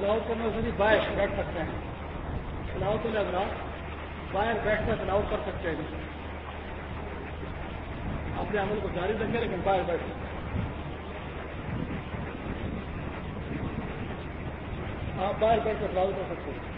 تلاؤ کرنے سے بھی باہر بیٹھ سکتے ہیں۔ تلاوت والے حضرات باہر بیٹھ کر تلاؤ کر سکتے ہیں۔ اپنے عمل کو جاری رکھیں، لیکن باہر بیٹھ سکتے آپ باہر بیٹھ کر تلاؤ کر سکتے ہیں۔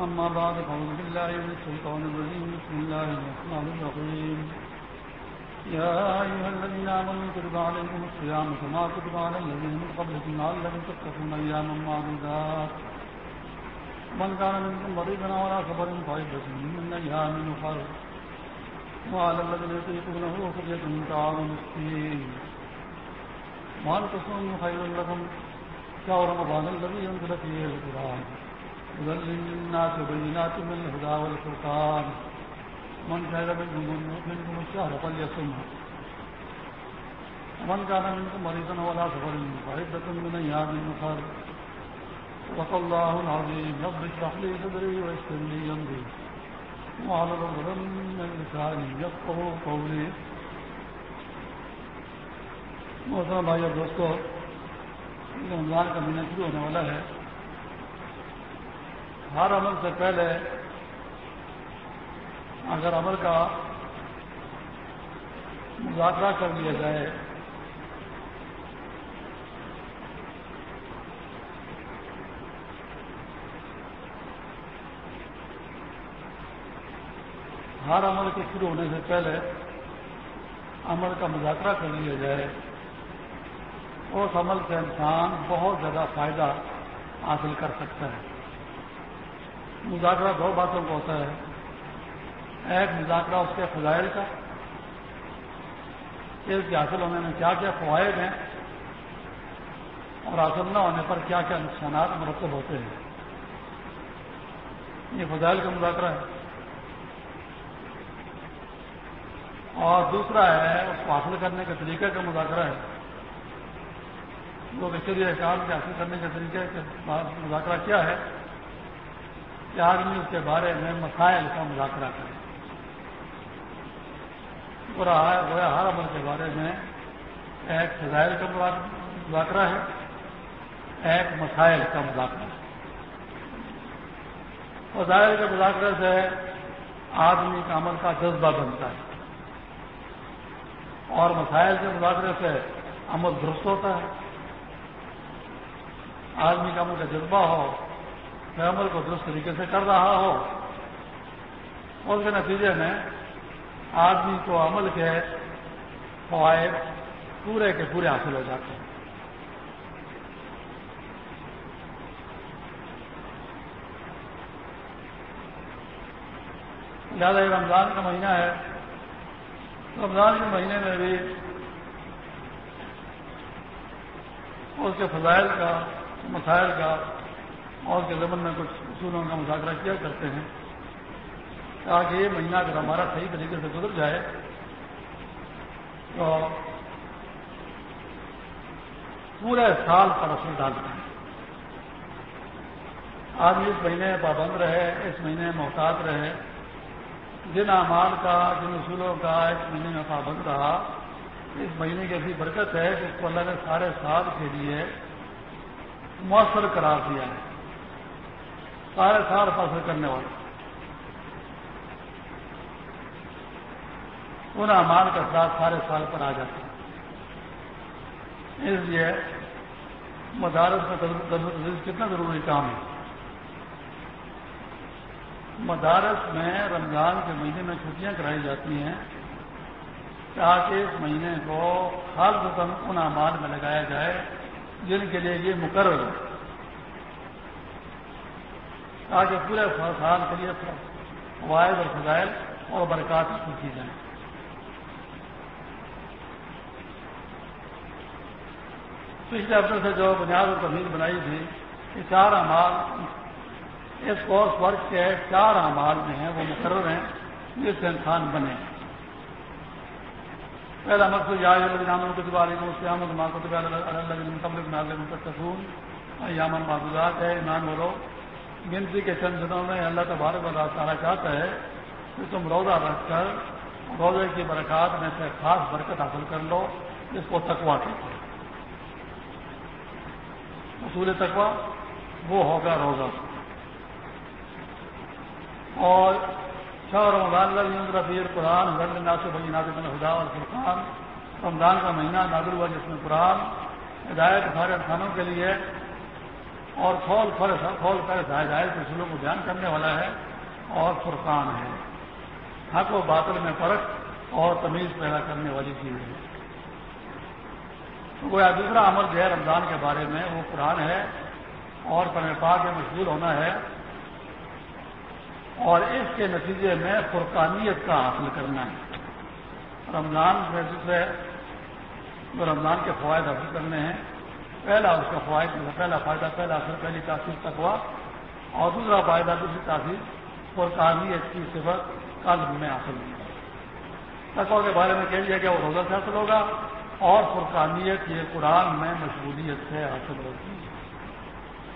أما بعد، فأعوذ بالله من الشيطان الرجيم. بسم الله الرحمن الرحيم. يا أيها الذين آمنوا كتب عليكم الصيام كما كتب على الذين من قبلكم لعلكم تتقون أياما معدودات. من كان منكم مريضا ولا سفر فعدة من أيام أخر. وعلى الذين يطيقونه فدية طعام مسكين. وأن تصوموا خير لكم؟ شهر رمضان الذي أنزل فيه القرآن. هدى للناس وبينات من الهدى والفرقان. من كان منكم الشهر فليصمه ومن كان منكم مريضا ولا سفر فعدة من أيام صدق الله العظيم، رب اشرح لي صدري ويسر لي أمري. وعلى من لساني قولي. محترم بھائی اور دوستو رمضان کا مہینہ شروع ہونے والا ہے ہر عمل سے پہلے اگر عمل کا مذاکرہ کر لیا جائے، ہر عمل کے شروع ہونے سے پہلے عمل کا مذاکرہ کر لیا جائے، اس عمل سے انسان بہت زیادہ فائدہ حاصل کر سکتا ہے۔ مذاکرہ دو باتوں کا ہوتا ہے۔ ایک مذاکرہ اس کے فضائل کا۔ اس کے حاصل ہونے میں کیا کیا فوائد ہیں اور حاصل نہ ہونے پر کیا کیا نقصانات مرتب ہوتے ہیں۔ یہ فضائل کا مذاکرہ ہے۔ اور دوسرا ہے، اس کو حاصل کرنے کے طریقے کا مذاکرہ ہے۔ لوگ کے کام کے حاصل کرنے کے طریقے کا مذاکرہ کیا ہے۔ کہ آدمی کے بارے میں مسائل کا مذاکرہ کرے۔ پورا گویا ہر عمل کے بارے میں ایک فضائل کا مذاکرہ ہے، ایک مسائل کا مذاکرہ ہے۔ فضائل کے مذاکرے سے آدمی کا عمل کا جذبہ بنتا ہے۔ اور مسائل کے مذاکرے سے عمل درست ہوتا ہے۔ آدمی کا عمل کا جذبہ ہو میں عمل کو درست طریقے سے کر رہا ہو۔ اس کے نتیجے میں آدمی کو عمل کے فوائد پورے کے پورے حاصل ہو جاتے ہیں۔ زیادہ رمضان کا مہینہ ہے۔ رمضان کے مہینے میں بھی اس کے فضائل کا، مسائل کا اور کے زمن میں کچھ اصولوں کا مذاکرہ کیا کرتے ہیں تاکہ یہ مہینہ اگر ہمارا صحیح طریقے سے گزر جائے تو پورے سال پر اثر ڈالتے ہیں۔ آدمی اس مہینے پابند رہے، اس مہینے محتاط رہے۔ جن اعمال کا، جن اصولوں کا اس مہینے میں پابند رہا، اس مہینے کی ایسی برکت ہے کہ اس کو اللہ نے سارے سال کے لیے مؤثر قرار دیا ہے۔ سارے سال فصل کرنے والے۔ ان اعمال کا ساتھ سارے سال پر آ جاتا ہے۔ اس لیے مدارس میں کتنا ضروری کام ہے۔ مدارس میں رمضان کے مہینے میں چھٹیاں کرائی جاتی ہیں تاکہ اس مہینے کو خاص ان اعمال میں لگایا جائے جن کے لیے یہ مقرر ہے تاکہ پورے سال کے لیے فوائد اور فضائل اور برکات حاصل کی جائیں پچھلے ہفتے سے جو بنیاد اور تمیز بنائی تھی یہ چار اعمال اس کورس ورک کے چار اعمال میں ہیں وہ مقرر ہیں، جس سے انسان بنے۔ پہلا مقصد یاد نام کتب علیکم السلام ماں کتب سکون یامن معذات ہے ایمان بولو گنتی کے چند دنوں میں اللہ تبارک و تعالیٰ چاہتا ہے کہ تم روزہ رکھ کر روزے کی برکات میں سے خاص برکت حاصل کر لو، جس کو تکوا کہتے ہیں۔ اصول تقوا وہ ہوگا روزہ۔ اور شاہ رمضان رفیع قرآن حضرت ناصر بھائی ناصر خدا اور فرقان رمضان کا مہینہ نادر ہوا جس میں قرآن، ہدایت سارے انسانوں کے لیے اور کھول کھول کھول کر ہدایت کے کو بیان کرنے والا ہے اور فرقان ہے۔ حق و باطل میں فرق اور تمیز پیدا کرنے والی چیز ہے۔ وہ دوسرا عمل جو ہے رمضان کے بارے میں، وہ قرآن ہے اور پاک میں مشغول ہونا ہے اور اس کے نتیجے میں فرقانیت کا حاصل کرنا ہے۔ رمضان میں دوسرے جو رمضان کے فوائد حاصل کرنے ہیں پہلا اس کا فوائد پہلا فائدہ، پہلا اثر، پہلی تاثیر تک ہوا۔ اور دوسرا فائدہ، دوسری تاثیر فرقانیت کی صفت قلب میں حاصل ہوئی۔ تقوا کے بارے میں کہہ دیا کہ وہ روزہ سے حاصل ہوگا۔ اور فرقانیت، یہ قرآن میں مشغولیت سے حاصل ہوتی ہے۔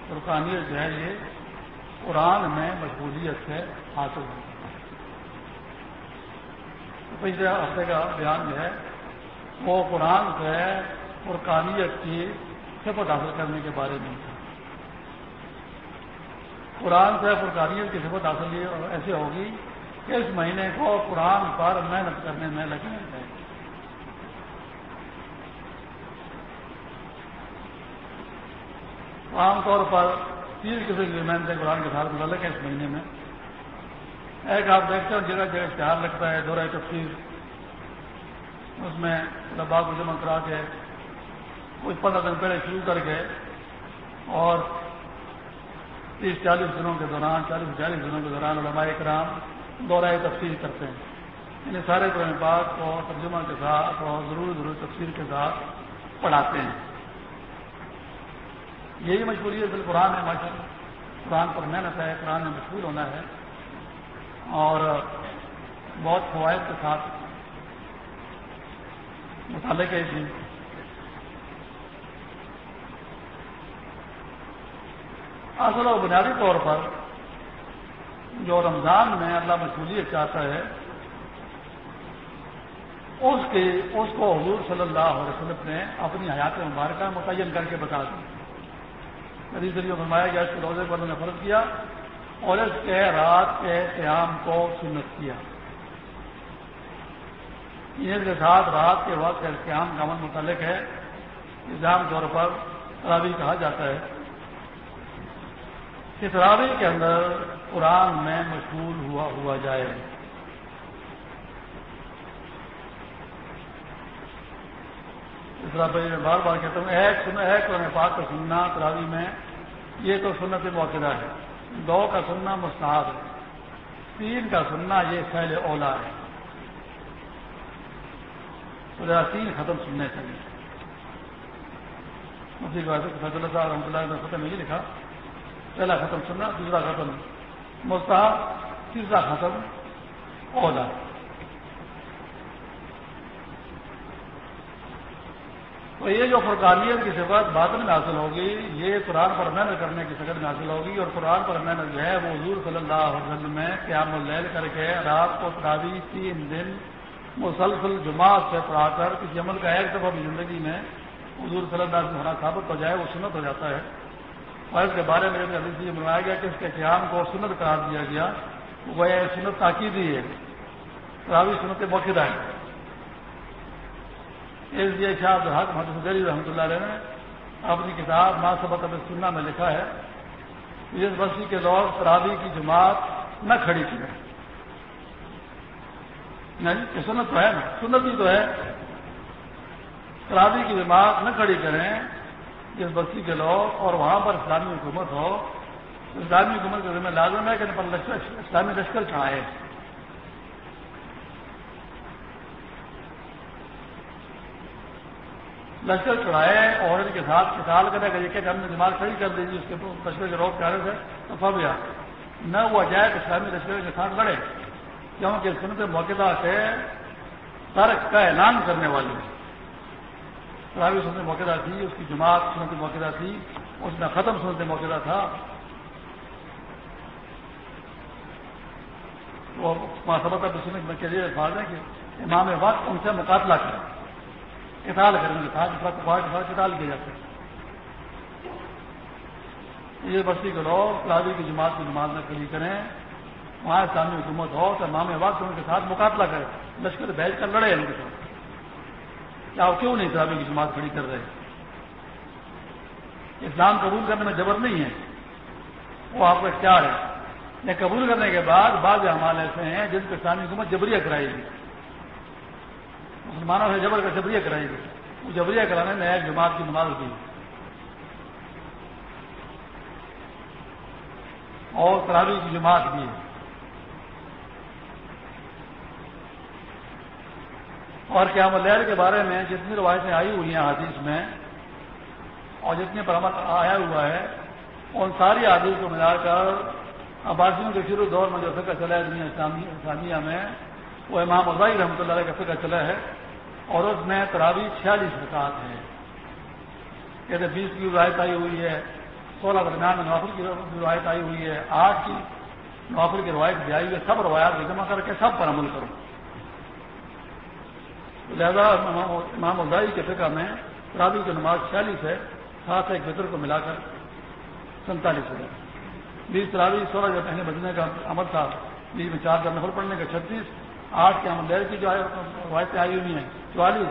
فرقانیت جو ہے، یہ قرآن میں مشغولیت سے حاصل ہوتی ہے۔ پچھلے ہفتے کا بیان جو ہے، وہ قرآن سے فرقانیت کی صفت حاصل کرنے کے بارے میں قرآن سے فرقانیت کی صفت حاصل ایسے ہوگی کہ اس مہینے کو قرآن پر محنت کرنے میں لگے۔ عام طور پر تین قسم کی محنتیں قرآن کے ساتھ متعلق ہے اس مہینے میں۔ ایک آپ دیکھتے ہیں جگہ جگہ اشتہار لگتا ہے، دورہ تفصیل اس میں لبا کو جمع کرا کے کچھ پندرہ دن پہلے شروع کر کے اور تیس چالیس دنوں کے دوران، چالیس چالیس دنوں کے دوران علماء کرام دورہ تفصیل کرتے ہیں۔ انہیں سارے قرآن پاک کو ترجمہ کے ساتھ اور ضرور ضرور تفصیل کے ساتھ پڑھاتے ہیں۔ یہی مجبوری ہے دل قرآن ہے، ماشاء اللہ۔ قرآن پر محنت ہے، قرآن میں مشہور ہونا ہے۔ اور بہت فوائد کے ساتھ متعلق ہے جی اصل و بنیادی طور پر جو رمضان میں اللہ مشغولیت چاہتا ہے، اس کے، اس کو حضور صلی اللہ علیہ وسلم نے اپنی حیات مبارکہ متعین کر کے بتا دی۔ نبی ذریعہ فرمایا گیا اس کے روزے پر نے فرض کیا اور اس کے رات کے قیام کو سنت کیا۔ ان کے ساتھ رات کے وقت قیام کا عمل متعلق ہے۔ عام طور پر تراوی کہا جاتا ہے۔ کہ تراوے کے اندر قرآن میں مشغول ہوا ہوا جائے۔ اس طرح میں بار بار کہتا ہوں ایک سن ایک قرآن پاک کا سننا تراوی میں، یہ تو سنت موقع ہے۔ دو کا سننا مستحب ہے۔ تین کا سننا یہ فیل اولا ہے۔ تو تین ختم سننے چاہیے مفتی صاحب رحمۃ اللہ نے ختم یہ لکھا۔ پہلا ختم سننا، دوسرا ختم مستحب، تیسرا ختم اولا۔ تو یہ جو فرقانیت کی صفت باطن میں حاصل ہوگی، یہ قرآن پر محنت کرنے کی شکل میں حاصل ہوگی اور قرآن پر محنت جو ہے وہ حضور صلی اللہ علیہ وسلم میں قیام اللیل کر کے رات کو تراوی تین دن مسلسل جماعت سے پڑھا کر کسی عمل کا ایک دفعہ بھی زندگی میں حضور صلی اللہ علیہ وسلم ثابت ہو جائے، وہ سنت ہو جاتا ہے۔ اور اس کے بارے میں یہ بنوایا گیا کہ اس کے قیام کو سنت قرار دیا گیا، وہ سنت تاکیدی ہے۔ تراوی سنت موقع ہے اس لیے شاہ الحق محمد گری رحمۃ اللہ علیہ نے اپنی کتاب ماں سبق سننا میں لکھا ہے اس بستی کے لوگ ترابی یعنی کی جماعت نہ کھڑی کریں نہیں سنت تو ہے نا، سنت بھی تو ہے۔ ترابی کی جماعت نہ کھڑی کریں۔ جس بستی کے لوگ اور وہاں پر اسلامی حکومت ہو، اسلامی حکومت کے ذمہ لازم ہے کہ اسلامی لشکر چڑھائے۔ لشکر چڑھائے اور ان کے ساتھ کسال کرے گا یہ کہ ہم نے دماغ صحیح کر دیجیے اس کے لشکر کے روک پیارے سے تو فب یا نہ وہ جائے کہ اسلامی لشکر کے ساتھ لڑے، کیونکہ سنت موقع سے ترک کا اعلان کرنے والی اسلامی سنت موقع تھی، اس کی جماعت سنت موقع تھی، اس میں ختم سنت موقع تھا۔ وہ سبق سنت میں کے الفاظ ہے کہ امام وقت ان سے مقابلہ کریں کتال کریں گے کتال کیا جاتا ہے۔ یہ بستی کے لوگ لابی کی جماعت کی جماعت میں کھڑی کریں۔ وہاں اسلامی حکومت ہو تو امام وقت ان کے ساتھ مقابلہ کرے۔ لشکر بھیج کر لڑے ان کے ساتھ۔ کیا وہ کیوں نہیں اسلامی کی جماعت کھڑی کر رہے اسلام قبول کرنے میں جبر نہیں ہے۔ وہ آپ کا اختیار ہے۔ لیکن قبول کرنے کے بعد بعض اعمال ایسے ہیں جن کو اسلامی حکومت جبریہ کرائے گی۔ مسلمانوں سے جبر کا جبریہ کرائی گئی وہ جبریہ کرانے میں ایک جماعت کی نماز دی اور تراوی کی جماعت بھی اور قیام الیر کے بارے میں جتنی روایتیں آئی ہوئی ہیں حدیث میں، اور جتنے پر عمل آیا ہوا ہے، ان ساری حادث کو ملا کر عباسیوں کے شروع دور میں جو فکر چلا ہے دنیا اسلامیہ میں، وہ امام ازائی رحمۃ اللہ کا فکر چلا ہے، اور اس میں تراوی چھیالیس رکعت ہے کہتے بیس کی روایت آئی ہوئی ہے، سولہ درمیان میں نوافل کی روایت آئی ہوئی ہے، آٹھ کی نوافل کی روایت بھی آئی ہوئی ہے، سب روایات جمع کر کے سب پر عمل کرو۔ لہذا امام ازائی کے فکر میں تراوی کی نماز چھیالیس ہے ساتھ ایک فطر کو ملا کر سینتالیس ہو بیس تراوی، سولہ جو پہلے بجنے کا عمل تھا، بیس میں چار نفر پڑھنے کا چھتیس، آٹھ کے عمل کی جو روایتیں آئی ہوئی ہیں، چوالیس،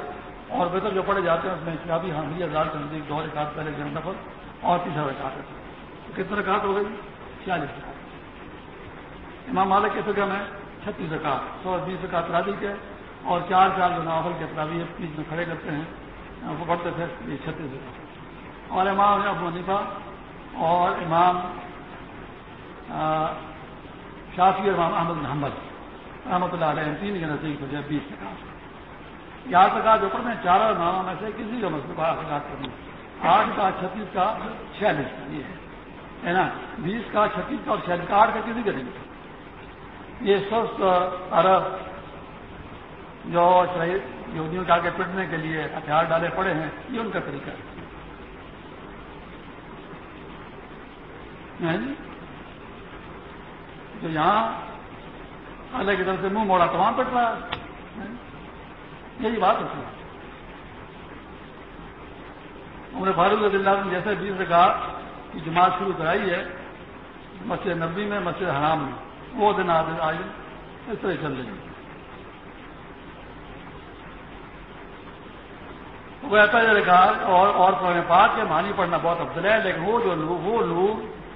اور بہتر جو پڑے جاتے ہیں، اس میں شرابی حاملی ہزار کے نزدیک دو رکعت پہلے جن نفر اور تیسرا رکعت ہے۔ کتنے رکعت ہو گئی؟ چھیالیس رکعت۔ امام مالک کے فکر میں چھتیس رکعت سو بیس رکعت رابی کے اور چار چار جو ناول کے تراوی بیچ میں کھڑے کرتے ہیں وہ پڑھتے تھے، یہ چھتیس رکعت اور امام ابو حنیفہ اور امام شافی اور امام احمد محمد رحمۃ اللہ علیہ تین کے نزدیک ہو جائے بیس رکعت یہاں تک آج اوپر میں چاروں ناموں میں سے کسی کا مسئلہ بارہ رکعت کروں آٹھ کا، چھتیس کا، چھیالیس کا، یہ ہے۔ نا؟ بیس کا، چھتیس کا اور چھیالیس کا، آٹھ کا کسی کا نہیں۔ یہ سست عرب جو یہودیوں کے آگے پٹنے کے لیے ہتھیار ڈالے پڑے ہیں، یہ ان کا طریقہ ہے۔ جو یہاں الگ ادھر سے منہ موڑا تو وہاں پٹ رہا ہے یہی بات ہوتی ہے۔ ہم نے فاروق رضی اللہ نے جیسے بیس نے کہا کہ جماعت شروع کرائی ہے، مسجد نبی میں، مسجد حرام میں۔ وہ دن آج اس طرح چل رہی ہے۔ وہ ایسا کہا اور اور قرآن پاک کے معنی پڑھنا بہت افضل ہے، لیکن وہ جو لوگ وہ لوگ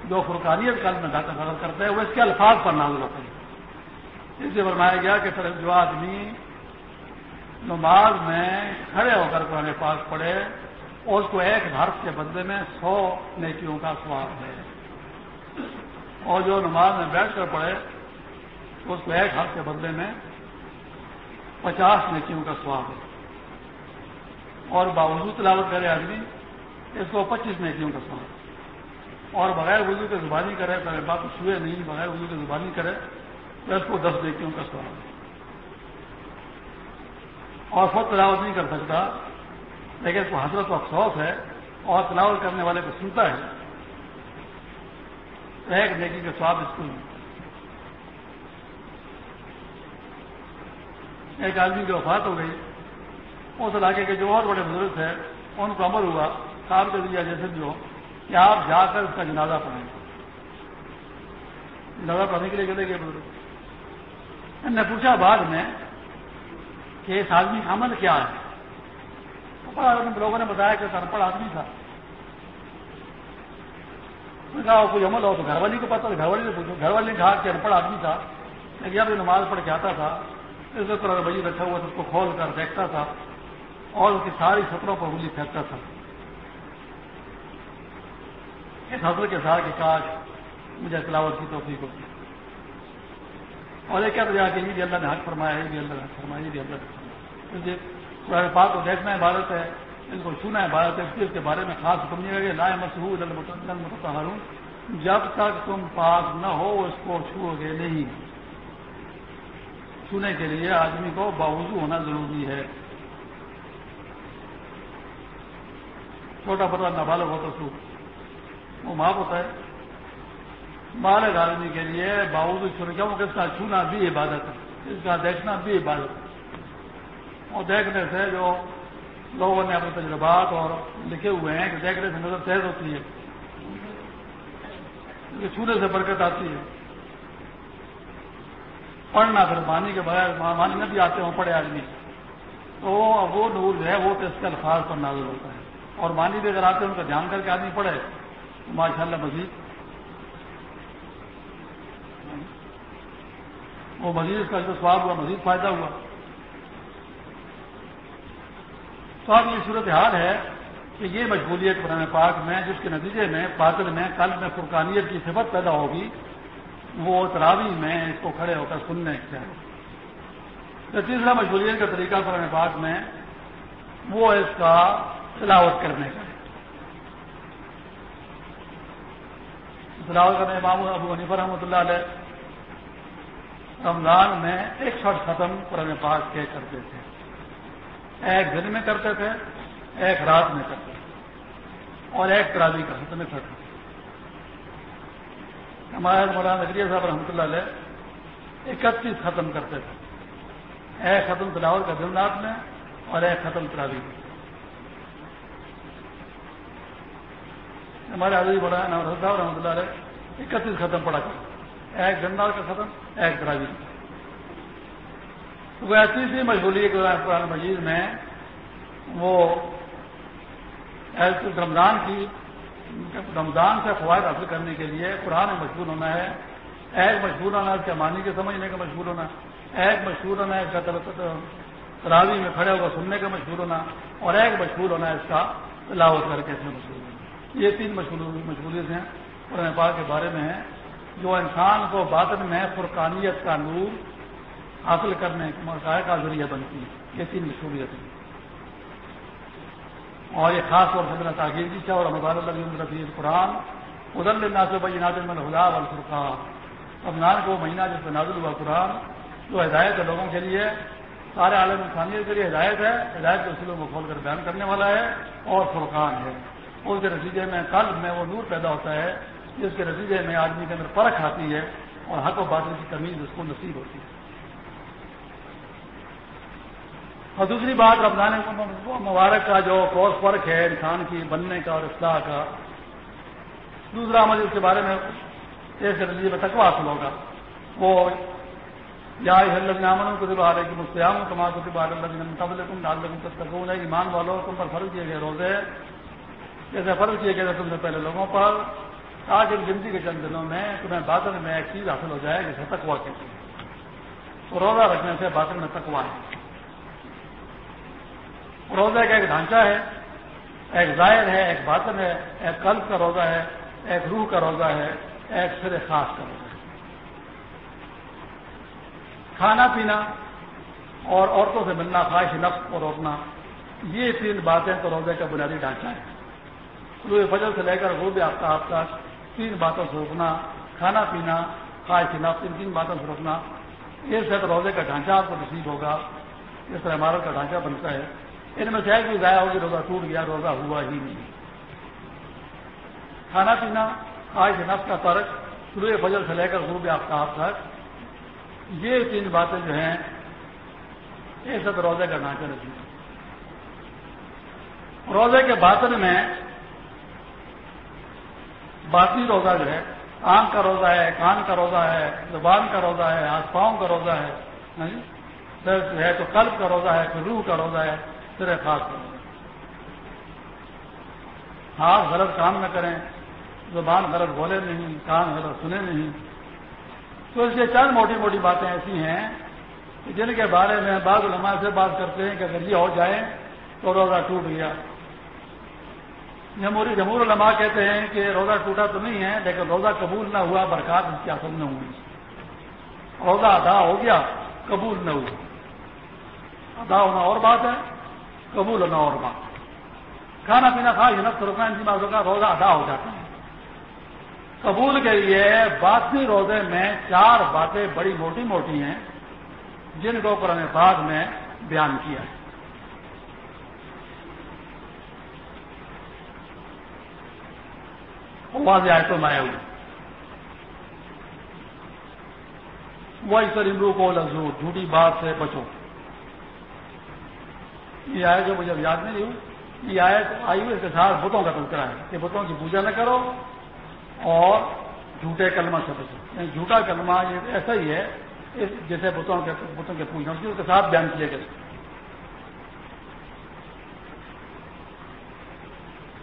جو فرقانیت کل میں داخل کرتے ہیں، وہ اس کے الفاظ پر نازل ہوتے ہیں۔ اس سے فرمایا گیا کہ جو آدمی نماز میں کھڑے ہو کر قرآن پاک پڑھے، اور اس کو ایک حرف کے بدلے میں سو نیکیوں کا سواب ہے اور جو نماز میں بیٹھ کر پڑھے، اس کو ایک حرف کے بدلے میں پچاس نیکیوں کا سواب ہے اور باوجود تلاوت کرے آدمی، اس کو پچیس نیکیوں کا سواب اور بغیر وضو کے زبانی کرے تو بات چھوئے نہیں، بغیر وضو کے زبانی کرے، تو اس کو دس نیکیوں کا سواب ہے اور خود تلاوت نہیں کر سکتا، لیکن اس کو حضرت افسوس ہے اور تلاوت کرنے والے کو سنتا ہے۔ ایک نیکی کے سواب اس کو ایک آدمی کی وفات ہو گئی۔ اس علاقے کے جو اور بڑے بزرگ تھے، ان کو عمل ہوا کام کر دیا جیسے بھی ہو، کہ آپ جا کر اس کا جنازہ پڑھیں۔ جنازہ پڑھنے کے لیے چلے گئے بزرگ۔ نے پوچھا بعد میں کہ اس آدمی کا عمل کیا ہے؟ بڑا لوگوں نے بتایا کہ انپڑھ آدمی تھا۔ کہا، کوئی عمل ہو تو گھر والی کو پتا گھر والی نے پوچھو۔ گھر والی نے کہا کہ انپڑھ آدمی تھا، لیکن جب نماز پڑھ کے آتا تھا، اس طرح بجی رکھا ہوا اس کو کھول کر دیکھتا تھا۔ اور اس کی ساری سطروں پر انگلی پھینکتا تھا۔ اس حضر کے ساتھ کہ کاش مجھے تلاوت کی توفیق ہوتی۔ اور یہ کیا تو جا کہ یہ بھی اللہ نے حق فرمایا یہ بھی اللہ نے حق فرمایا یہ بھی اللہ نے فرمایا قرآن پاک کو دیکھنا عبادت ہے، اس کو سنا عبادت ہے، اس کے بارے میں خاص حکم نہیں لگے لائے مسعود المتحروں جب تک تم پاک نہ ہو، اس کو چھو گے نہیں۔ چھونے کے لیے آدمی کو باوضو ہونا ضروری ہے۔ چھوٹا بڑا نابالغ ہوتا سو وہ معاف ہوتا ہے۔ بالغ آدمی کے لیے باوضو چھوڑ کیوں کہ اس کا چھونا بھی عبادت ہے۔ اس کا دیکھنا بھی عبادت ہے۔ اور دیکھنے سے جو لوگوں نے اپنے تجربات اور لکھے ہوئے ہیں کہ دیکھنے سے نظر تیز ہوتی ہے۔ چھونے سے برکت آتی ہے۔ پڑھنا پھر مانی کے بغیر مانی میں بھی آتے ہوں، پڑھے آدمی۔ تو وہ نور جو ہے، وہ تو اس کے الفاظ پر نازل ہوتا ہے۔ اور مانی بھی اگر آتے ہیں ان کا دھیان کر کے آدمی پڑھے تو ماشاء اللہ مزید۔ وہ مزید اس کا جو سواب ہوا، مزید فائدہ ہوا۔ تو اب یہ صورت حال ہے کہ یہ مشغولیت قرآن پاک میں، جس کے نتیجے میں، باطل میں، قلب میں فرقانیت کی صفت پیدا ہوگی، وہ تراوی میں اس کو کھڑے ہو کر سننے تو تیسرا مشغولیت کا طریقہ قرآن پاک میں، وہ اس کا تلاوت کرنے کا تلاوت کرنے امام ابو حنیفہ رحمۃ اللہ علیہ رمضان میں ایک شخص ختم قرآن پاک کے کرتے تھے۔ ایک دن میں کرتے تھے، ایک رات میں کرتے تھے۔ اور ایک تراوی کا ختم کرتے تھے۔ ہمارے مولانا نگریہ صاحب رحمۃ اللہ علیہ اکتیس ختم کرتے تھے۔ ایک ختم تلاوت کا دن رات میں اور ایک ختم تراوی میں۔ ہمارے آدمی بڑا صاحب رحمۃ اللہ علیہ، اکتیس ختم پڑا کر۔ ایک رات کا ختم ایک تراوی کا وہ ایسی سی مشغولی قرآن مجید میں وہ رمضان کی، رمضان سے فوائد حاصل کرنے کے لیے قرآن مشہور ہونا ہے۔ ایک مشہور ہونا اس کے معنی کے سمجھنے کا مشہور ہونا۔ ایک مشہور ہونا ہے اس کا تراوی میں کھڑے ہو کر سننے کا مشہور ہونا۔ اور ایک مشہور ہونا ہے اس کا تلاوت کر کے اس میں مشہور ہونا۔ یہ تین مشغولیت ہیں، قرآن پاک کے بارے میں ہیں، جو انسان کو باطن میں فرقانیت کا نور حاصل کرنے کا ذریعہ بنتی ہے یہ تین مشہوریت ہے اور یہ خاص طور سے میرا تاغیر کی چاہ اور رمضان اللہ رفیع قرآن ادل ناصر بھائی نازل میں خدا رمضان کو مہینہ جس میں نازل ہوا قرآن، جو ہدایت ہے لوگوں کے لیے، سارے عالم انسانیت کے لیے ہدایت ہے۔ ہدایت کے اصولوں کو کھول کر بیان کرنے والا ہے، اور فرقان ہے۔ اس کے نتیجے میں قلب میں وہ نور پیدا ہوتا ہے جس کے نتیجے میں آدمی کے اندر فرق آتی ہے اور حق و باطل کی کمی اس کو نصیب ہوتی ہے۔ اور دوسری بات رمضان مبارک کا جو کورس فرق ہے انسان کی بننے کا اور اصلاح کا، دوسرا عمل اس کے بارے میں ایسے نتیجے میں تقوا حاصل ہوگا۔ وہ یا امن کو دل آ رہے کہ مستعم تمام کو دبا قبل تم ڈال لگوں تک تک ایمان والوں تم پر فرض کیے گئے روزے جیسے فرض کیے گئے تھے تم سے پہلے لوگوں پر، آج ان گنتی کے چند دنوں میں تمہیں باطن میں ایک چیز حاصل ہو جائے جسے تکوا کہتے ہیں۔ روزہ رکھنے سے باطن میں تکوا ہے۔ روزہ کا ایک ڈھانچہ ہے، ایک ظاہر ہے، ایک باطن ہے، ایک قلب کا روزہ ہے، ایک روح کا روزہ ہے، ایک سر خاص کا روزہ ہے۔ کھانا پینا اور عورتوں سے ملنا، خواہش نفس کو روکنا یہ تین باتیں تو روزے کا بنیادی ڈھانچہ ہے۔ روئے فجل سے لے کر وہ بھی آپ تک تین باتوں سے روکنا، کھانا پینا، خواہش نفس ان تین باتوں سے روکنا۔ یہ سے روزے کا ڈھانچہ آپ کو نصیب ہوگا۔ اس طرح عمارت کا ڈھانچہ بنتا ہے۔ ان میں چاہے کوئی ضائع ہوگی، روزہ ٹوٹ گیا، روزہ ہوا ہی نہیں۔ کھانا پینا، خواہش نفس کا فرق شروع فجل سے لے کر غروب آفتاب تک۔ یہ تین باتیں جو ہیں، یہ سب روزے کا ڈھانچہ رکھی روزے کے باطن میں باقی روزہ جو ہے، آنکھ کا روزہ ہے، کان کا روزہ ہے، زبان کا روزہ ہے، ہاتھ پاؤں کا روزہ ہے ہاں جی؟ پھر جو ہے تو قلب کا روزہ ہے، پھر روح کا روزہ ہے، پھر خاص کا روزہ ہاتھ غلط کام نہ کریں، زبان غلط بولے نہیں، کان غلط سنے نہیں۔ تو اس لیے چند موٹی موٹی باتیں ایسی ہیں جن کے بارے میں بعض علماء سے بات کرتے ہیں کہ اگر یہ ہو جائے تو روزہ ٹوٹ گیا۔ جمہوری جمہور علماء کہتے ہیں کہ روزہ ٹوٹا تو نہیں ہے، لیکن روزہ قبول نہ ہوا، برکات اس کی اصل نہ ہوئی۔ روزہ ادا ہو گیا، قبول نہ ہوا ادا ہونا اور بات ہے، قبول ہونا اور بات۔ کھانا پینا کھا، یہ نفس روکنا، ان باتوں کا روزہ ادا ہو جاتا ہے۔ قبول کے لیے باطنی روزے میں چار باتیں بڑی موٹی موٹی ہیں، جن کو قرآن پاک میں بیان کیا ہے۔ واضح آئے تو میں آئے ہوئے وہی سر ہندو کو لفظ جھوٹی بات سے بچو۔ یہ آئے جو مجھے یاد نہیں ہوئی یہ آئے آئی ہوئی اس کے ساتھ بتوں کا تذکرہ ہے کہ بتوں کی پوجا نہ کرو اور جھوٹے کلمہ سے بچو۔ یعنی جھوٹا کلمہ یہ ایسا ہی ہے جیسے بتوں کے بتوں کے پوجا اس کے ساتھ بیان کیے گئے۔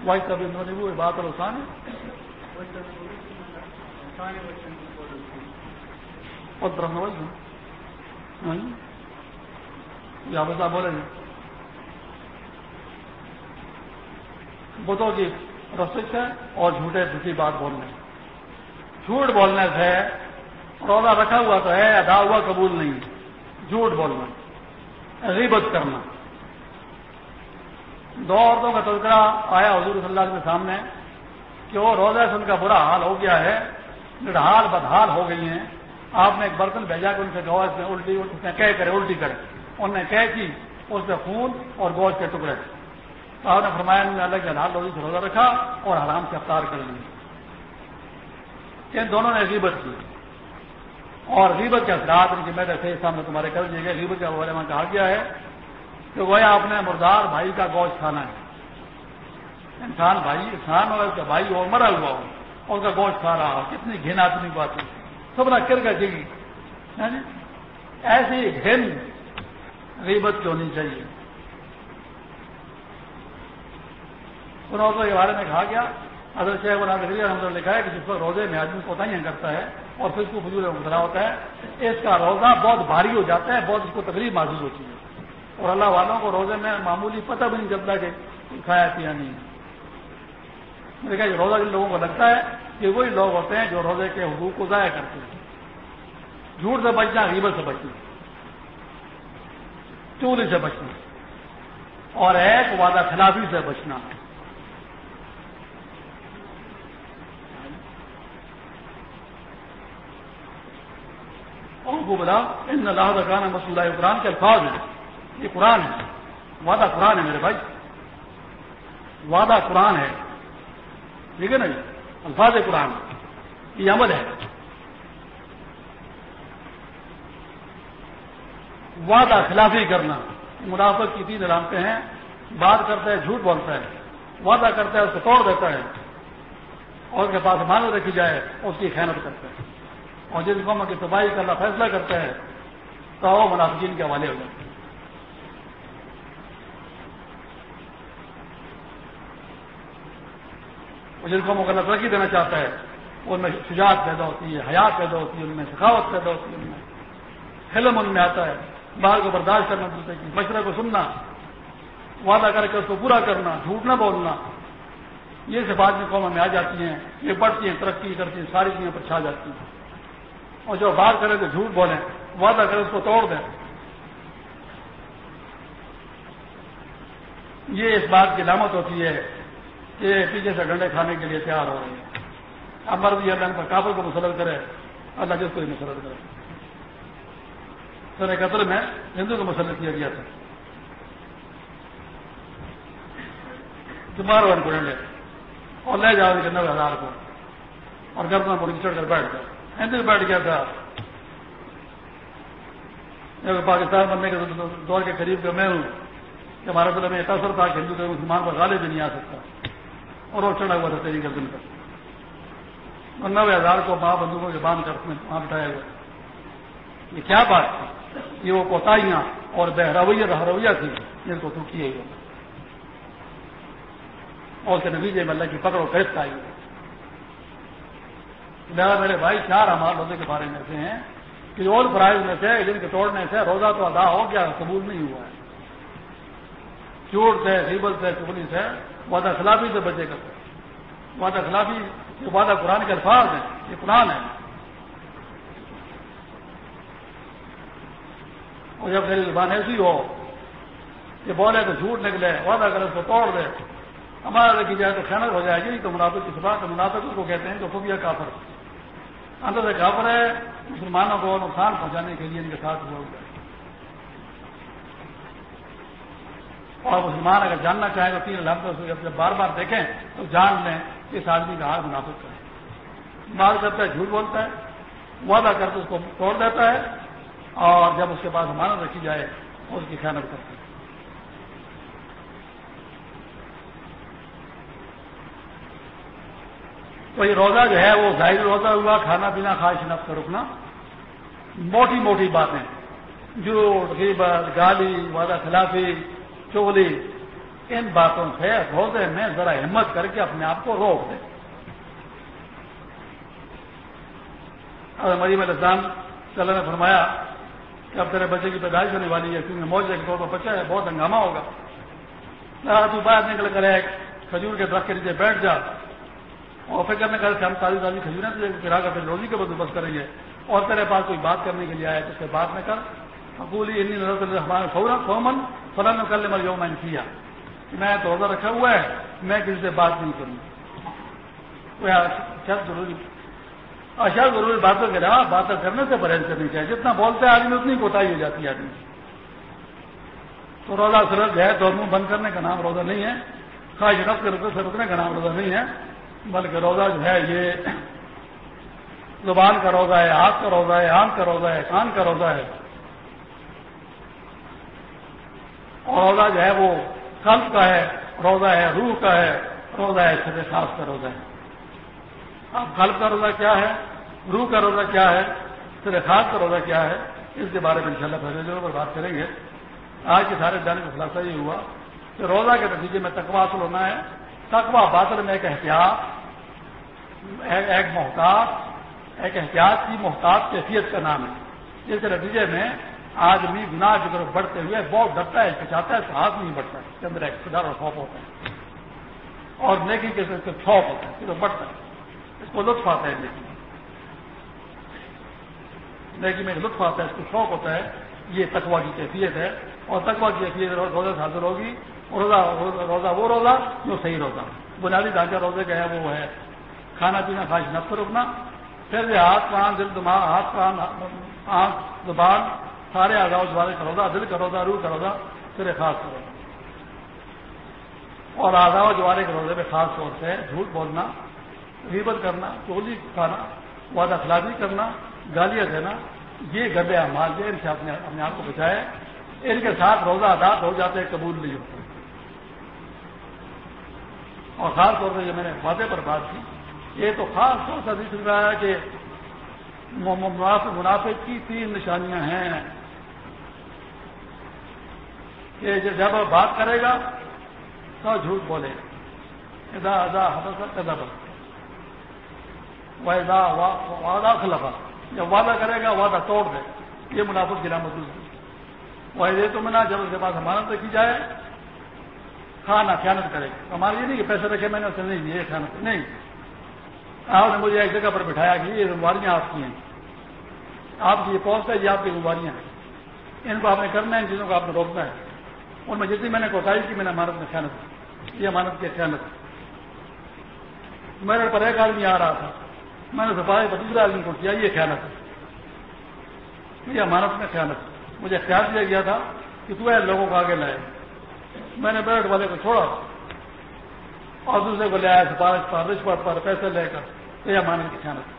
وہی سب انہوں نے وہ بات اور آسان ہے اور برہم وہی یا بتا بولے بتوں کی رسک ہے اور جھوٹے جھوٹی بات بولنے جھوٹ بولنے سے روزہ رکھا ہوا تو ہے ادا ہوا قبول نہیں جھوٹ بولنا غیبت کرنا دو عورتوں کا تذکرہ آیا حضور صلی اللہ کے سامنے کہ وہ روزہ سے ان کا برا حال ہو گیا ہے۔ نڈال بدحال ہو گئی ہیں۔ آپ نے ایک برتن بھیجا کہ ان سے گوشت میں الٹی اس نے کہہ کرے الٹی کرے۔ انہوں نے کہہ کی، اس میں خون اور گوشت کے ٹکڑے۔ تو آپ نے فرمایا انہوں نے الگ حلال روزی سے روزہ رکھا اور حرام سے افطار کر لی ان دونوں نے غیبت کی۔ اور غیبت کے اثرات ان کی میں سے سامنے تمہارے کر دیے گئے۔ غیبت کے بارے میں کہا گیا ہے کہ وہ آپ نے مردار بھائی کا گوشت کھانا ہے۔ انسان بھائی، انسان ہو اس کا بھائی ہو مرا ہوا ہو۔ اور اس کا گوشت کھا رہا ہو، کتنی گھن آدمی بات ہے۔ سب نہ کر کے گی ہاں جی؟ ایسی گھن غیبت کی ہونی چاہیے۔ کے بارے میں کہا گیا اگر شیخ بنا نظری ہم نے لکھا ہے کہ جس پر روزے میں آدمی کوتاہیاں کرتا ہے اور پھر اس کو فضول گزرا ہوتا ہے، اس کا روزہ بہت بھاری ہو جاتا ہے، بہت اس کو تکلیف محسوس ہوتی ہے۔ اور اللہ والوں کو روزے میں معمولی پتہ بھی نہیں چلتا کہ کھایا پیا نہیں۔ میں کہا یہ روزہ جن لوگوں کو لگتا ہے کہ وہی لوگ ہوتے ہیں جو روزے کے حقوق کو ضائع کرتے ہیں۔ جھوٹ سے بچنا، غیبت سے بچنا۔ چوری سے بچنا۔ اور ایک وعدہ خلافی سے بچنا۔ اور کو بلا، ان اللہ کا مسئلہ قرآن کے الفاظ ہیں۔ یہ قرآن ہے۔ وعدہ قرآن ہے میرے بھائی۔ وعدہ قرآن ہے۔ ٹھیک ہے نا جی؟ الفاظ قرآن۔ یہ عمل ہے۔ وعدہ خلافی کرنا۔ منافق کی تین علامتیں ہیں۔ بات کرتا ہے، جھوٹ بولتا ہے۔ وعدہ کرتا ہے، اس کو توڑ دیتا ہے۔ اور اس کے پاس مانو رکھی جائے، اس کی خیانت کرتا ہے۔ اور جن قوم کی تباہی کرنا فیصلہ کرتا ہے، تو وہ منافقین کے حوالے ہو جاتے ہیں۔ جن کو مغل ترقی دینا چاہتا ہے۔ ان میں شجاعت پیدا ہوتی ہے حیات پیدا ہوتی ہے، ان میں سخاوت پیدا ہوتی ہے، ان میں فلم ان میں آتا ہے۔ باہر کو برداشت کرنا، دوسرے کی مشورے کو سننا، وعدہ کر کے اس کو پورا کرنا، جھوٹ نہ بولنا۔ یہ سب آدمی قوم میں آ جاتی ہیں، یہ بڑھتی ہیں، ترقی کرتی ہیں، ساری چیزیں پر چھا جاتی ہیں۔ اور جو بات کرے تو جھوٹ بولیں، وعدہ کرے اس کو توڑ دیں۔ یہ اس بات کی علامت ہوتی ہے کہ پیچھے سے ڈنڈے کھانے کے لیے تیار ہو رہے ہیں۔ اب مرضی اللہ پر کافر کو مسلط کرے، اللہ جس کو ہی مسلط کرے۔ سر قطر میں ہندو کو مسلط کیا گیا تھا۔ تمہارا ون کو ڈنڈے اور لے جاؤ گے نوے ہزار کو۔ اور گردنا پوری چڑھ کر بیٹھ گیا ہندو بیٹھ گیا تھا۔ پاکستان بننے کے دور کے قریب کا میں ہوں، کہ ہمارے دل میں اثر تھا کہ ہندو کے مسلمان پر غالب بھی نہیں آ سکتا۔ اور وہ چڑھا ہوا تھا تیری گردن پر۔ نوے ہزار کو ماں بندوقوں کے باندھ کر وہاں بٹھایا گیا۔ یہ کیا بات تھی؟ یہ وہ کوتاہیاں اور بہرویہ رویہ تھی جن کو تو کیے گئے۔ اور کے نتیجے میں اللہ کی پکڑ و قید آئی لہٰذا میرے بھائی، چار ہمارے روزے کے بارے میں سے ہیں کہ اور فرائض میں سے، جن کے توڑنے سے روزہ تو ادا ہو گیا، قبول نہیں ہوا ہے۔ چوٹ سے ریبل سے چگنی سے وعدہ خلافی سے بچے گا۔ وعدہ خلافی جو وعدہ قرآن کے الفاظ ہیں، یہ قرآن ہے۔ اور جب میری زبان ایسی ہو کہ بولے تو جھوٹ نکلے، وعدہ کرے تو توڑ دے۔ ہمارا دیکھی جائے تو خیانت ہو جائے گی، تو منافع کی سبات منافع اس کو کہتے ہیں جو خفیہ کافر۔ اندر سے کافر ہے، مسلمانوں کو نقصان پہنچانے کے لیے ان کے ساتھ ہوا ہے اور مسلمان اگر جاننا چاہیں تو تین لفظ جب بار بار دیکھیں تو جان لیں کہ اس آدمی کا ہاتھ منافق کرے مار کرتا ہے جھوٹ بولتا ہے، وعدہ کرتے اس کو توڑ دیتا ہے اور جب اس کے پاس امانت رکھی جائے اس کی خیانت کرتا ہے۔ تو یہ روزہ جو ہے وہ ظاہر روزہ ہوا، کھانا پینا، خواہش نفس کا رکنا۔ موٹی موٹی باتیں جو غیبت، گالی، وعدہ خلافی چولی۔ ان باتوں سے روزے میں ذرا ہمت کر کے اپنے آپ کو روک دے اب مریم علیہ السلام صلی نے فرمایا کہ اب تیرے بچے کی پیدائش ہونے والی ہے، کیونکہ موجے کے طور پر بچہ ہے، بہت ہنگامہ ہوگا۔ تو باہر نکل کر ایک کھجور کے درخت کے نیچے بیٹھ جا۔ اور فکر میں کہ ہم تازی تازی کھجوریں تجھے پھرا کر روزی کے بندوبست کریں گے۔ اور تیرے پاس کوئی بات کرنے کے لیے آئے تو اس سے بات میں کر۔ حقولی انی نظر ہمارے فوراً فومن فلاں کر لے مر میں کیا میں تو روزہ رکھا ہوا ہے، میں کسی سے بات نہیں کروں۔ شاید ضروری؟ اشد ضروری باتوں کے ہاں، باتیں کرنے سے پرہیز کرنی چاہیے۔ جتنا بولتے ہیں آدمی اتنی کوتاہی ہو جاتی ہے آدمی تو روزہ سرد ہے تو منہ بند کرنے کا نام روزہ نہیں ہے۔ خواہش نف کے روزے سے رکنے کا نام روزہ نہیں ہے۔ بلکہ روزہ جو ہے، یہ زبان کا روزہ ہے، ہاتھ کا روزہ ہے، آنکھ کا روزہ ہے، کان کا روزہ ہے اور روزہ جو ہے وہ قلب کا ہے، روزہ ہے روح کا ہے، روزہ ہے سر خاص کا روزہ ہے۔ اب قلب کا روزہ کیا ہے؟ روح کا روزہ کیا ہے؟ سر خاص کا روزہ کیا ہے؟ اس کے بارے میں ان شاء اللہ پہلے پر بات کریں گے۔ آج کے سارے جانے کا خلاصہ یہ ہوا کہ روزہ کے نتیجے میں تقوا حاصل ہونا ہے۔ تقوا باطل میں ایک احتیاط، ایک محتاط، ایک احتیاط کی محتاط کیفیت کا نام ہے۔ جس کے نتیجے میں آدمی گناہ کی طرف بڑھتے ہوئے بہت ڈرتا ہے چاہتا ہے تو ہاتھ نہیں بڑھتا ہے اس کے اندر ایک ڈر اور خوف ہوتا ہے۔ اور نیکی کے خوف ہوتا ہے بڑھتا ہے۔ اس کو لطف آتا ہے نیکی۔ نیکی میں لطف آتا ہے، اس کو شوق ہوتا ہے۔ یہ تقوا کی کیفیت ہے۔ اور تقوا کی کیفیت روزہ حاصل ہوگی۔ روزہ روزہ وہ روزہ جو صحیح روزہ۔ بنیادی ڈھانچہ روزے کا ہے، وہ ہے۔ کھانا پینا، خواہش نفس رکنا پھر یہ ہاتھ کان دل دماغ، ہاتھ کان آنکھ زبان سارے آزاد والے کا دل کا روزہ روح کا روزہ پھر خاص کا روزہ اور آزاد جوارے کے روزے میں خاص طور سے جھوٹ بولنا، غیبت کرنا چولی کھانا، وعدہ خلافی کرنا، گالیاں دینا، یہ گدے مال دے ان سے اپنے اپنے آپ کو بچائے، ان کے ساتھ روزہ آزاد ہو جاتے ہیں قبول نہیں ہوتے۔ اور خاص طور سے جو میں نے وعدے پر بات کی، یہ تو خاص طور سے نہیں سن رہا ہے کہ منافع کی تین نشانیاں ہیں۔ کہ جب بات کرے گا، تو جھوٹ بولے ادا ادا حدث ادب وعدہ وعدہ خلفا جب وعدہ کرے گا، وعدہ توڑ دے۔ یہ منافع کی نامت وہ تو منا جب اس کے پاس امانت رکھی جائے، کھانا خیانت کرے گا۔ ہمارے یہ نہیں کہ پیسے رکھے، میں نے اسے نہیں یہ خیانت نہیں۔ آپ نے مجھے ایک جگہ پر بٹھایا کہ یہ بیماریاں آپ کی ہیں۔ آپ کی یہ پہنچتا ہے، یہ آپ کی بیماریاں ہیں۔ ان کو آپ نے کرنا ہے، ان چیزوں کو آپ نے روکنا ہے۔ ان میں جتنی میں نے کوتاہی کی، میں نے امانت میں خیانت یہ امانت کی خیانت میرے پر ایک آدمی آ رہا تھا۔ میں نے سفارش پر دوسرے آدمی کو کیا، یہ خیانت ہے۔ یہ امانت میں خیانت مجھے خیال دیا گیا تھا کہ تو ہے لوگوں کو آگے لائے۔ میں نے بیٹھ والے کو چھوڑا اور دوسرے کو لے آیا سفارش پر، رشوت پر، پیسے لے کر۔ تو یہ امانت کی خیانت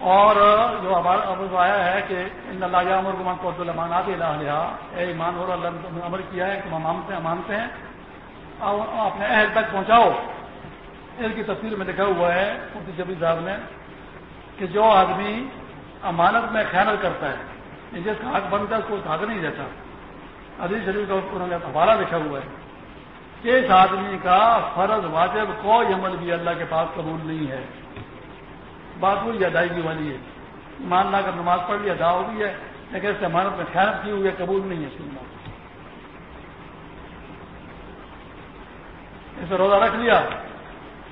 اور جو اب آیا ہے کہ ان اللہ عمر گمان کو عبدالمان آتے اللہ اے ایمان اور اللہ نے عمر کیا ہے کہ ہم مانتے ہیں مانتے ہیں۔ اور اپنے اہل تک پہنچاؤ۔ ان کی تصویر میں لکھا ہوا ہے، مفتی جبی صاحب نے، کہ جو آدمی امانت میں خیانت کرتا ہے یعنی جس کا حق بنتا ہے، اس کو حق نہیں دیتا عزیز شریف کا انہوں نے حوالہ لکھا ہوا ہے کہ اس آدمی کا فرض واجب کوئی عمل بھی اللہ کے پاس قبول نہیں ہے۔ بات وہی ادائیگی والی ہے۔ مان لا کر نماز پڑھ لی، ادا ہو گئی ہے۔ لیکن اس سے امانت میں خیانت کی ہوئی ہے، قبول نہیں ہے سننا اسے روزہ رکھ لیا۔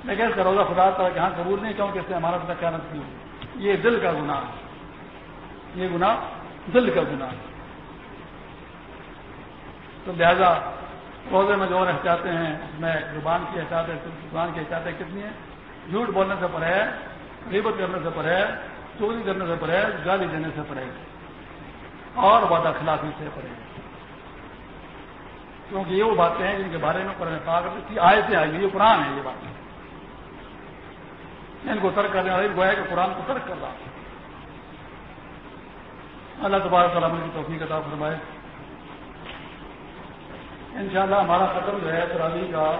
لیکن اس کا روزہ خدا طرح یہاں قبول نہیں، کیونکہ اس نے امانت میں خیانت کی ہوئی یہ دل کا گناہ ہے۔ یہ گناہ دل کا گناہ ہے۔ تو لہذا روزے میں جو احتیاطیں ہیں اس میں زبان کی احتیاطیں، زبان کی احتیاطیں کتنی ہیں؟ جھوٹ بولنے سے پڑے غیبت کرنے سے پڑے چوری کرنے سے پڑے گالی دینے سے پڑے اور وعدہ خلافی سے پڑے کیونکہ یہ وہ باتیں ہیں جن کے بارے میں قرآن پاک کی آئے سے آئی یہ قرآن ہے، یہ باتیں ان کو ترک کرنے والے گویا کہ قرآن کو ترک کر رہا اللہ تبارک سلام کی توفیق عطا فرمائے۔ انشاءاللہ ہمارا ختم جو ہے ترالی کا،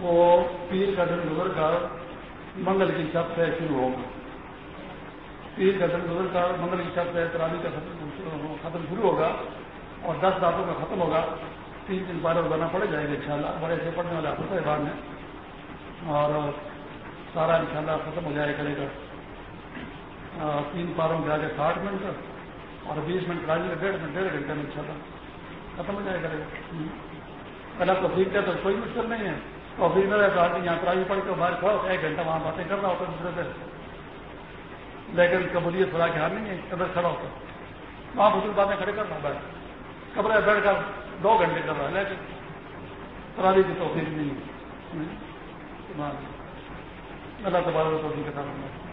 وہ پیر کا دن گزر کر منگل کی چھت سے شروع ہوگا پیر کا دن گزر کر منگل کی چھت سے ترالی کا ختم شروع ہوگا اور دس راتوں میں ختم ہوگا۔ تین دن بارہ بنا پڑے جائے گا ان شاء اللہ بڑے سے پڑھنے والے آپ بعد میں۔ اور سارا ان شاء اللہ ختم ہو جائے کرے گا۔ تین پاروں میں آگے ساٹھ منٹ اور بیس منٹ راجی کا ڈیڑھ منٹ ڈیڑھ گھنٹے میں ان شاء اللہ ختم ہو جائے کرے گا۔ پہلے تو ٹھیک ہے تو کوئی مشکل نہیں ہے۔ اور پھر میرا آدمی یہاں پڑھائی پڑھ کے باہر کھڑا ایک گھنٹہ وہاں باتیں کر رہا ہوتا دوسرے سے لیکن قبولیت تھوڑا خیال نہیں ہے قبر کھڑا ہوتا وہاں بزرگ باتیں کھڑے کر رہا بیٹھ قبر بیٹھ کر دو گھنٹے کر رہا ہے، لیکن ترالی کی توفیق نہیں ہے۔ اللہ۔ تبارک کے ساتھ